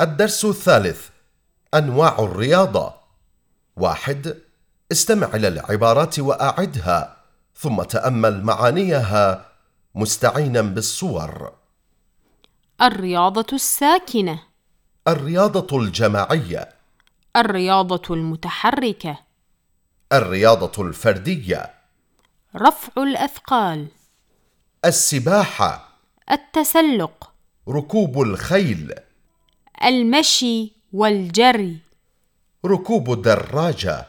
الدرس الثالث أنواع الرياضة. واحد استمع إلى العبارات وأعدها ثم تأمل معانيها مستعينا بالصور. الرياضة الساكنة. الرياضة الجماعية. الرياضة المتحركة. الرياضة الفردية. رفع الأثقال. السباحة. التسلق. ركوب الخيل. المشي والجري. ركوب الدراجة.